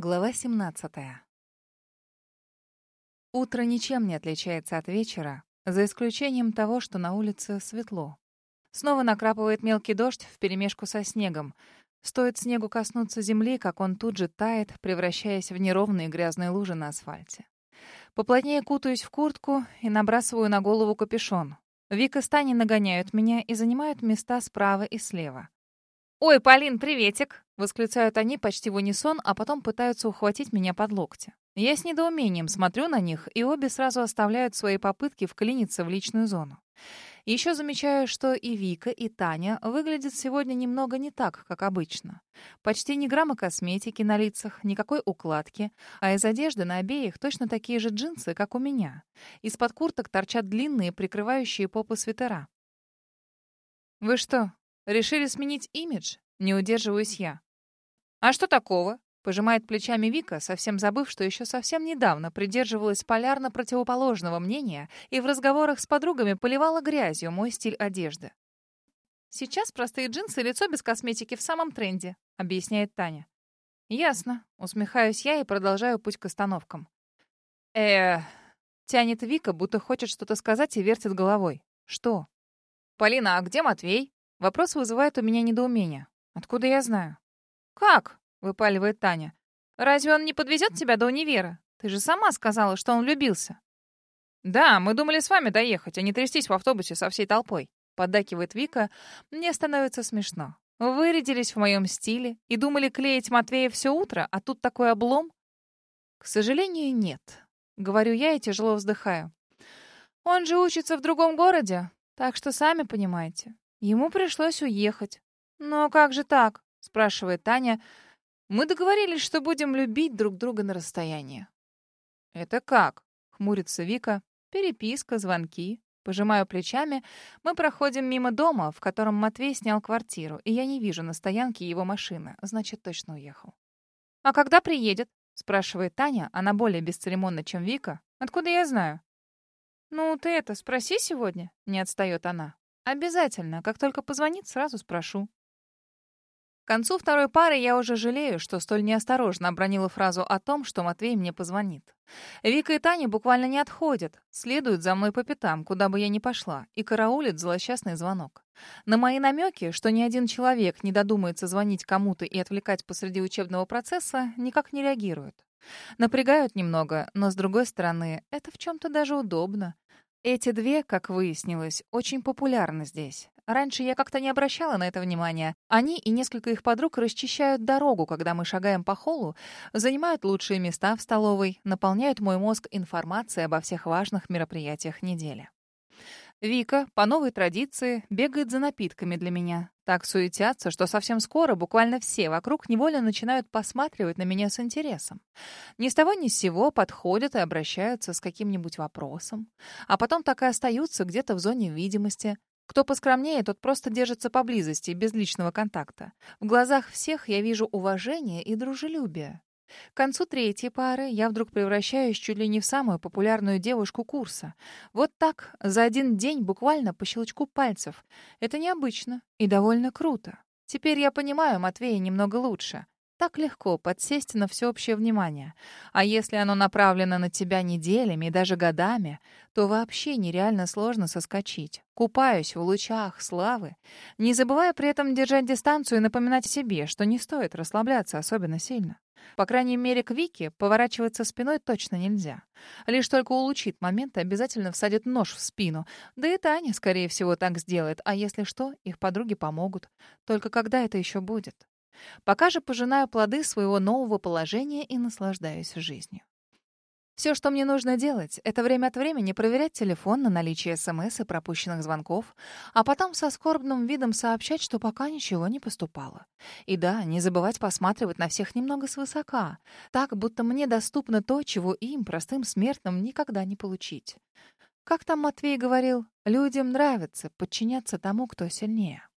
Глава 17. Утро ничем не отличается от вечера, за исключением того, что на улице светло. Снова накрапывает мелкий дождь вперемешку со снегом. Стоит снегу коснуться земли, как он тут же тает, превращаясь в неровные грязные лужи на асфальте. Поплотнее кутаюсь в куртку и набрасываю на голову капюшон. Вика с Таней нагоняют меня и занимают места справа и слева. «Ой, Полин, приветик!» — восклицают они почти в унисон, а потом пытаются ухватить меня под локти. Я с недоумением смотрю на них, и обе сразу оставляют свои попытки вклиниться в личную зону. Еще замечаю, что и Вика, и Таня выглядят сегодня немного не так, как обычно. Почти ни грамма косметики на лицах, никакой укладки, а из одежды на обеих точно такие же джинсы, как у меня. Из-под курток торчат длинные, прикрывающие попы свитера. «Вы что, Решили сменить имидж? Не удерживаюсь я. А что такого? Пожимает плечами Вика, совсем забыв, что еще совсем недавно придерживалась полярно противоположного мнения и в разговорах с подругами поливала грязью мой стиль одежды. «Сейчас простые джинсы и лицо без косметики в самом тренде», — объясняет Таня. «Ясно», — усмехаюсь я и продолжаю путь к остановкам. э тянет Вика, будто хочет что-то сказать и вертит головой. «Что?» «Полина, а где Матвей?» Вопрос вызывает у меня недоумение. Откуда я знаю? «Как?» — выпаливает Таня. «Разве он не подвезет тебя до универа? Ты же сама сказала, что он влюбился». «Да, мы думали с вами доехать, а не трястись в автобусе со всей толпой», — поддакивает Вика. «Мне становится смешно. Вырядились в моем стиле и думали клеить Матвея все утро, а тут такой облом?» «К сожалению, нет», — говорю я и тяжело вздыхаю. «Он же учится в другом городе, так что сами понимаете. Ему пришлось уехать. «Но как же так?» — спрашивает Таня. «Мы договорились, что будем любить друг друга на расстоянии». «Это как?» — хмурится Вика. «Переписка, звонки». Пожимаю плечами. Мы проходим мимо дома, в котором Матвей снял квартиру, и я не вижу на стоянке его машины. Значит, точно уехал. «А когда приедет?» — спрашивает Таня. Она более бесцеремонна, чем Вика. «Откуда я знаю?» «Ну, ты это, спроси сегодня», — не отстает она. Обязательно. Как только позвонит, сразу спрошу. К концу второй пары я уже жалею, что столь неосторожно обронила фразу о том, что Матвей мне позвонит. Вика и Таня буквально не отходят, следуют за мной по пятам, куда бы я ни пошла, и караулят злосчастный звонок. На мои намеки, что ни один человек не додумается звонить кому-то и отвлекать посреди учебного процесса, никак не реагируют. Напрягают немного, но, с другой стороны, это в чем-то даже удобно. Эти две, как выяснилось, очень популярны здесь. Раньше я как-то не обращала на это внимания. Они и несколько их подруг расчищают дорогу, когда мы шагаем по холлу, занимают лучшие места в столовой, наполняют мой мозг информацией обо всех важных мероприятиях недели. Вика, по новой традиции, бегает за напитками для меня. Так суетятся, что совсем скоро буквально все вокруг невольно начинают посматривать на меня с интересом. Ни с того ни с сего подходят и обращаются с каким-нибудь вопросом. А потом так и остаются где-то в зоне видимости. Кто поскромнее, тот просто держится поблизости, без личного контакта. В глазах всех я вижу уважение и дружелюбие. К концу третьей пары я вдруг превращаюсь чуть ли не в самую популярную девушку курса. Вот так, за один день, буквально по щелчку пальцев. Это необычно и довольно круто. Теперь я понимаю Матвея немного лучше. Так легко подсесть на всеобщее внимание. А если оно направлено на тебя неделями и даже годами, то вообще нереально сложно соскочить. Купаюсь в лучах славы, не забывая при этом держать дистанцию и напоминать себе, что не стоит расслабляться особенно сильно. По крайней мере, к Вике поворачиваться спиной точно нельзя. Лишь только улучит момент обязательно всадит нож в спину. Да и Таня, скорее всего, так сделает. А если что, их подруги помогут. Только когда это еще будет? Пока же пожинаю плоды своего нового положения и наслаждаюсь жизнью. Все, что мне нужно делать, это время от времени проверять телефон на наличие СМС и пропущенных звонков, а потом со скорбным видом сообщать, что пока ничего не поступало. И да, не забывать посматривать на всех немного свысока, так, будто мне доступно то, чего им, простым смертным, никогда не получить. Как там Матвей говорил, людям нравится подчиняться тому, кто сильнее.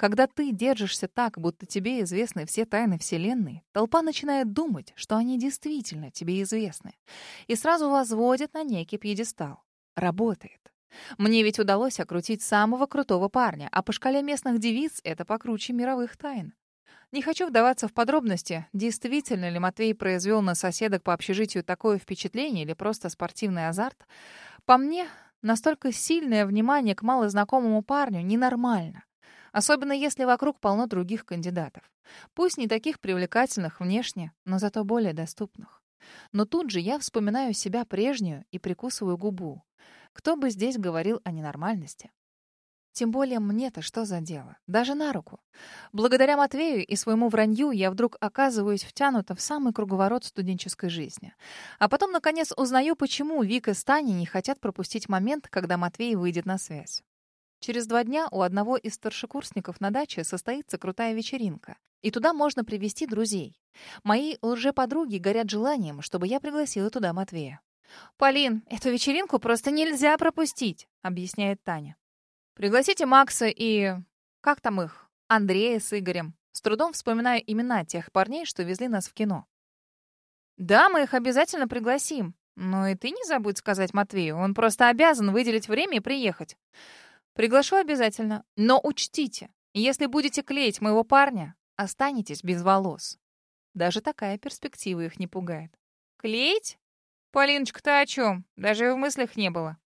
Когда ты держишься так, будто тебе известны все тайны Вселенной, толпа начинает думать, что они действительно тебе известны, и сразу возводит на некий пьедестал. Работает. Мне ведь удалось окрутить самого крутого парня, а по шкале местных девиц это покруче мировых тайн. Не хочу вдаваться в подробности, действительно ли Матвей произвел на соседок по общежитию такое впечатление или просто спортивный азарт. По мне, настолько сильное внимание к малознакомому парню ненормально. Особенно если вокруг полно других кандидатов. Пусть не таких привлекательных внешне, но зато более доступных. Но тут же я вспоминаю себя прежнюю и прикусываю губу. Кто бы здесь говорил о ненормальности? Тем более мне-то что за дело? Даже на руку. Благодаря Матвею и своему вранью я вдруг оказываюсь втянута в самый круговорот студенческой жизни. А потом, наконец, узнаю, почему Вика с Таней не хотят пропустить момент, когда Матвей выйдет на связь. Через два дня у одного из старшекурсников на даче состоится крутая вечеринка. И туда можно привести друзей. Мои лжеподруги горят желанием, чтобы я пригласила туда Матвея. «Полин, эту вечеринку просто нельзя пропустить», — объясняет Таня. «Пригласите Макса и... как там их? Андрея с Игорем». С трудом вспоминаю имена тех парней, что везли нас в кино. «Да, мы их обязательно пригласим. Но и ты не забудь сказать Матвею. Он просто обязан выделить время и приехать. Приглашу обязательно. Но учтите, если будете клеить моего парня, останетесь без волос. Даже такая перспектива их не пугает. Клеить? Полиночка, ты о чем? Даже в мыслях не было.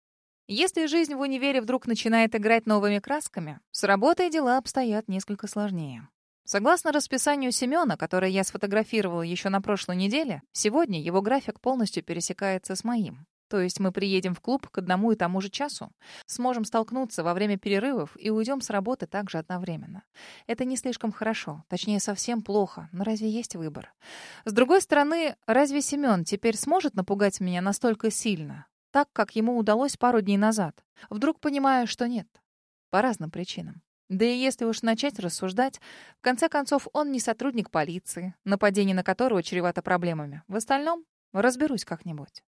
Если жизнь в универе вдруг начинает играть новыми красками, с работой дела обстоят несколько сложнее. Согласно расписанию Семёна, которое я сфотографировала еще на прошлой неделе, сегодня его график полностью пересекается с моим. То есть мы приедем в клуб к одному и тому же часу, сможем столкнуться во время перерывов и уйдем с работы также одновременно. Это не слишком хорошо, точнее, совсем плохо, но разве есть выбор? С другой стороны, разве Семен теперь сможет напугать меня настолько сильно, так, как ему удалось пару дней назад? Вдруг понимаю, что нет. По разным причинам. Да и если уж начать рассуждать, в конце концов, он не сотрудник полиции, нападение на которого чревато проблемами. В остальном разберусь как-нибудь.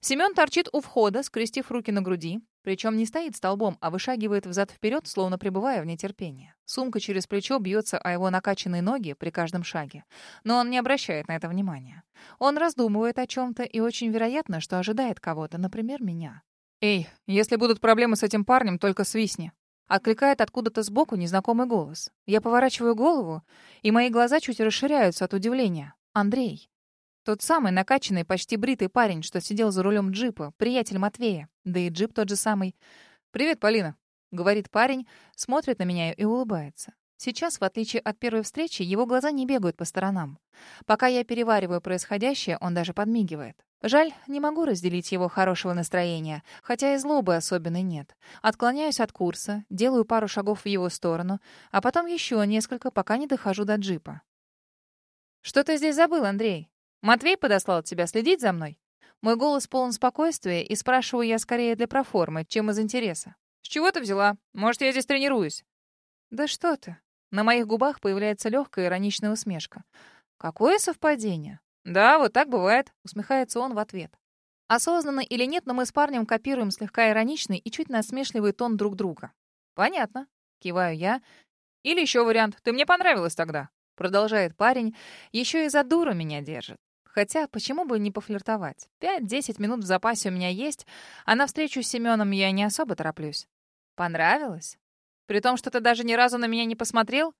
Семен торчит у входа, скрестив руки на груди, причем не стоит столбом, а вышагивает взад-вперед, словно пребывая в нетерпении. Сумка через плечо бьется о его накачанные ноги при каждом шаге. Но он не обращает на это внимания. Он раздумывает о чем-то и очень вероятно, что ожидает кого-то, например, меня. «Эй, если будут проблемы с этим парнем, только свистни». Откликает откуда-то сбоку незнакомый голос. Я поворачиваю голову, и мои глаза чуть расширяются от удивления. Андрей. Тот самый накачанный, почти бритый парень, что сидел за рулем джипа, приятель Матвея. Да и джип тот же самый. «Привет, Полина», — говорит парень, смотрит на меня и улыбается. Сейчас, в отличие от первой встречи, его глаза не бегают по сторонам. Пока я перевариваю происходящее, он даже подмигивает. Жаль, не могу разделить его хорошего настроения, хотя и злобы особенной нет. Отклоняюсь от курса, делаю пару шагов в его сторону, а потом еще несколько, пока не дохожу до джипа. «Что ты здесь забыл, Андрей?» Матвей подослал тебя следить за мной? Мой голос полон спокойствия, и спрашиваю я скорее для проформы, чем из интереса. С чего ты взяла? Может, я здесь тренируюсь? Да что ты? На моих губах появляется легкая ироничная усмешка. Какое совпадение? Да, вот так бывает, усмехается он в ответ. Осознанно или нет, но мы с парнем копируем слегка ироничный и чуть насмешливый тон друг друга. Понятно, киваю я. Или еще вариант. Ты мне понравилась тогда. Продолжает парень. Еще и за дуру меня держит. Хотя, почему бы не пофлиртовать? Пять-десять минут в запасе у меня есть, а на встречу с Семеном я не особо тороплюсь. Понравилось? При том, что ты даже ни разу на меня не посмотрел?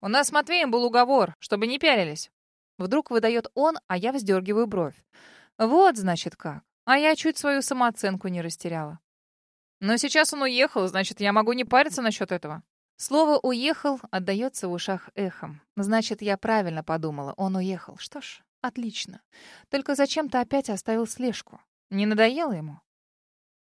У нас с Матвеем был уговор, чтобы не пялились. Вдруг выдает он, а я вздергиваю бровь. Вот, значит, как. А я чуть свою самооценку не растеряла. Но сейчас он уехал, значит, я могу не париться насчет этого. Слово «уехал» отдается в ушах эхом. Значит, я правильно подумала. Он уехал. Что ж, Отлично. Только зачем ты опять оставил слежку? Не надоело ему?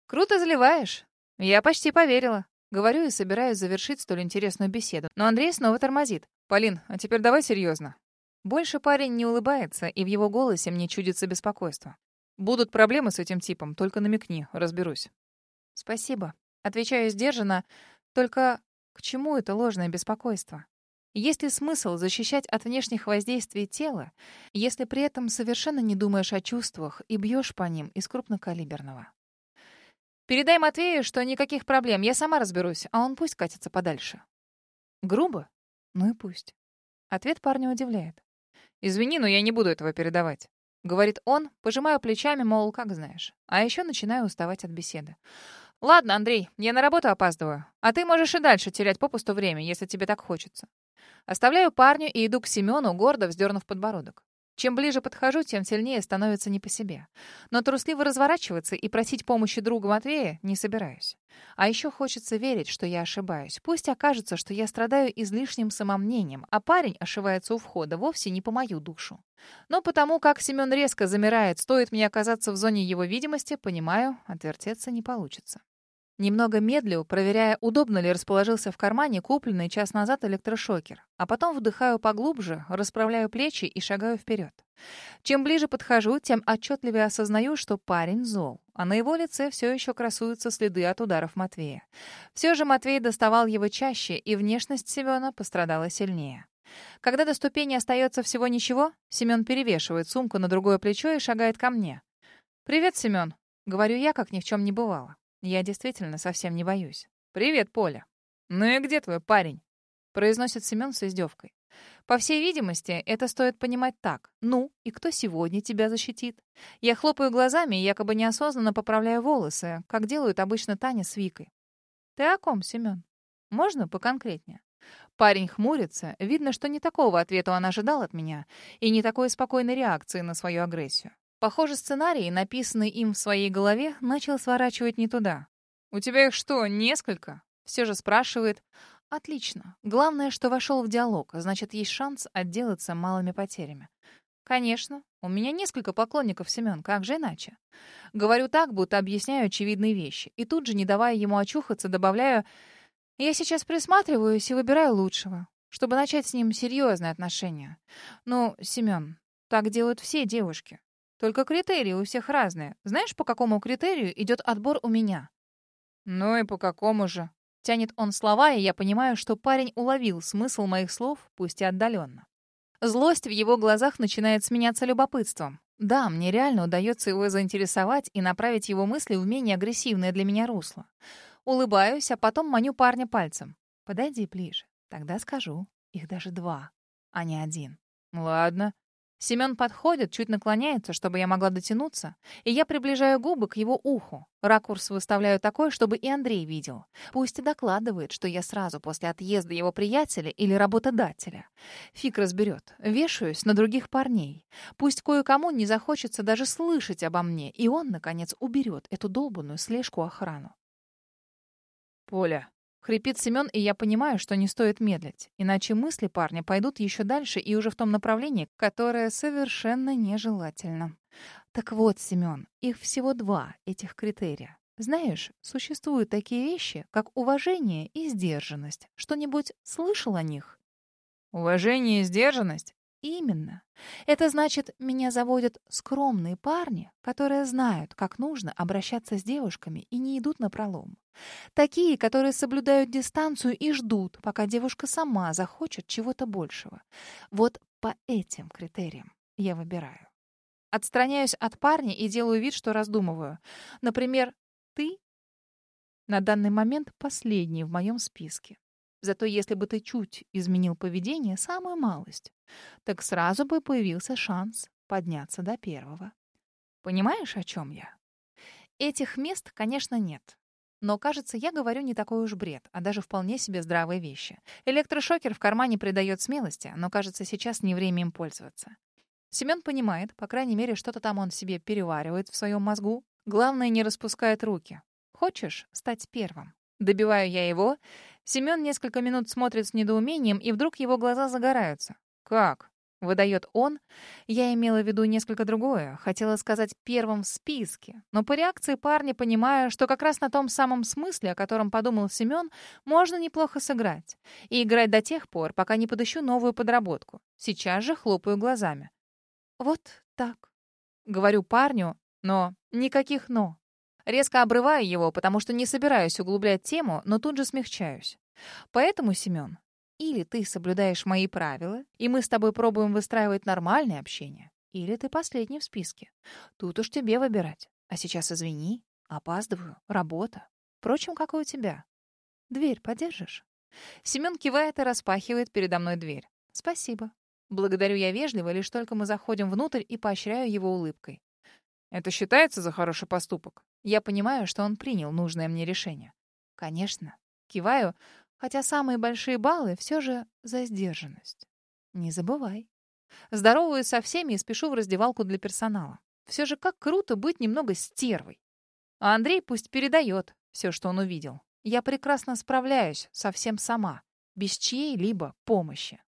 Круто заливаешь. Я почти поверила. Говорю и собираюсь завершить столь интересную беседу. Но Андрей снова тормозит. Полин, а теперь давай серьезно. Больше парень не улыбается, и в его голосе мне чудится беспокойство. Будут проблемы с этим типом, только намекни, разберусь. Спасибо. Отвечаю сдержанно. Только к чему это ложное беспокойство? Есть ли смысл защищать от внешних воздействий тела, если при этом совершенно не думаешь о чувствах и бьешь по ним из крупнокалиберного? Передай Матвею, что никаких проблем, я сама разберусь, а он пусть катится подальше. Грубо? Ну и пусть. Ответ парня удивляет. «Извини, но я не буду этого передавать», — говорит он, пожимая плечами, мол, как знаешь. А еще начинаю уставать от беседы. «Ладно, Андрей, я на работу опаздываю. А ты можешь и дальше терять попусту время, если тебе так хочется. Оставляю парню и иду к Семену, гордо вздернув подбородок. Чем ближе подхожу, тем сильнее становится не по себе. Но трусливо разворачиваться и просить помощи друга Матвея не собираюсь. А еще хочется верить, что я ошибаюсь. Пусть окажется, что я страдаю излишним самомнением, а парень ошивается у входа вовсе не по мою душу. Но потому как Семен резко замирает, стоит мне оказаться в зоне его видимости, понимаю, отвертеться не получится. Немного медлю, проверяя, удобно ли расположился в кармане купленный час назад электрошокер. А потом вдыхаю поглубже, расправляю плечи и шагаю вперед. Чем ближе подхожу, тем отчетливее осознаю, что парень зол. А на его лице все еще красуются следы от ударов Матвея. Все же Матвей доставал его чаще, и внешность Семена пострадала сильнее. Когда до ступени остается всего ничего, Семен перевешивает сумку на другое плечо и шагает ко мне. «Привет, Семен», — говорю я, как ни в чем не бывало. Я действительно совсем не боюсь. «Привет, Поля». «Ну и где твой парень?» произносит Семен с издевкой. По всей видимости, это стоит понимать так. Ну, и кто сегодня тебя защитит? Я хлопаю глазами и якобы неосознанно поправляю волосы, как делают обычно Таня с Викой. Ты о ком, Семен? Можно поконкретнее? Парень хмурится. Видно, что не такого ответа он ожидал от меня и не такой спокойной реакции на свою агрессию. Похоже, сценарий, написанный им в своей голове, начал сворачивать не туда. «У тебя их что, несколько?» Все же спрашивает. «Отлично. Главное, что вошел в диалог, значит, есть шанс отделаться малыми потерями». «Конечно. У меня несколько поклонников, Семен, как же иначе?» Говорю так, будто объясняю очевидные вещи. И тут же, не давая ему очухаться, добавляю «Я сейчас присматриваюсь и выбираю лучшего, чтобы начать с ним серьезные отношения. Ну, Семен, так делают все девушки. Только критерии у всех разные. Знаешь, по какому критерию идет отбор у меня?» «Ну и по какому же?» Тянет он слова, и я понимаю, что парень уловил смысл моих слов, пусть и отдаленно. Злость в его глазах начинает сменяться любопытством. Да, мне реально удается его заинтересовать и направить его мысли в менее агрессивное для меня русло. Улыбаюсь, а потом маню парня пальцем. «Подойди ближе, тогда скажу. Их даже два, а не один». «Ладно», Семен подходит, чуть наклоняется, чтобы я могла дотянуться, и я приближаю губы к его уху. Ракурс выставляю такой, чтобы и Андрей видел. Пусть и докладывает, что я сразу после отъезда его приятеля или работодателя. Фиг разберет. Вешаюсь на других парней. Пусть кое-кому не захочется даже слышать обо мне, и он, наконец, уберет эту долбанную слежку-охрану. «Поля, Хрипит Семен, и я понимаю, что не стоит медлить, иначе мысли парня пойдут еще дальше и уже в том направлении, которое совершенно нежелательно. Так вот, Семен, их всего два, этих критерия. Знаешь, существуют такие вещи, как уважение и сдержанность. Что-нибудь слышал о них? Уважение и сдержанность? Именно. Это значит, меня заводят скромные парни, которые знают, как нужно обращаться с девушками и не идут на пролом. Такие, которые соблюдают дистанцию и ждут, пока девушка сама захочет чего-то большего. Вот по этим критериям я выбираю. Отстраняюсь от парня и делаю вид, что раздумываю. Например, ты на данный момент последний в моем списке. Зато если бы ты чуть изменил поведение, самую малость, так сразу бы появился шанс подняться до первого. Понимаешь, о чем я? Этих мест, конечно, нет. Но, кажется, я говорю не такой уж бред, а даже вполне себе здравые вещи. Электрошокер в кармане придает смелости, но, кажется, сейчас не время им пользоваться. Семен понимает, по крайней мере, что-то там он себе переваривает в своем мозгу. Главное, не распускает руки. Хочешь стать первым? Добиваю я его. Семен несколько минут смотрит с недоумением, и вдруг его глаза загораются. «Как?» — выдает он. Я имела в виду несколько другое. Хотела сказать первым в списке. Но по реакции парня понимаю, что как раз на том самом смысле, о котором подумал Семен, можно неплохо сыграть. И играть до тех пор, пока не подыщу новую подработку. Сейчас же хлопаю глазами. «Вот так», — говорю парню, но никаких «но». Резко обрываю его, потому что не собираюсь углублять тему, но тут же смягчаюсь. Поэтому, Семен, или ты соблюдаешь мои правила, и мы с тобой пробуем выстраивать нормальное общение, или ты последний в списке. Тут уж тебе выбирать. А сейчас извини, опаздываю, работа. Впрочем, как и у тебя. Дверь подержишь? Семен кивает и распахивает передо мной дверь. Спасибо. Благодарю я вежливо, лишь только мы заходим внутрь и поощряю его улыбкой. Это считается за хороший поступок? Я понимаю, что он принял нужное мне решение. Конечно. Киваю. Хотя самые большие баллы все же за сдержанность. Не забывай. Здороваюсь со всеми и спешу в раздевалку для персонала. Все же как круто быть немного стервой. А Андрей пусть передает все, что он увидел. Я прекрасно справляюсь совсем сама, без чьей-либо помощи.